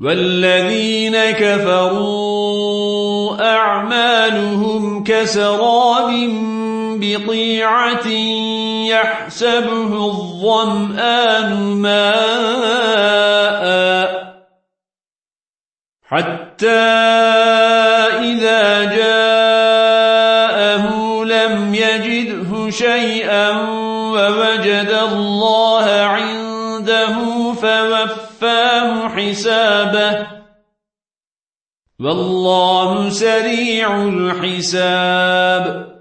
والذين كفروا أعمالهم كسراب بطيعة يحسبه الظمآن ماء حتى إذا جاءه لم يجده شيئا ووجد الله عنده فوفاه حسابه. والله سريع الحساب.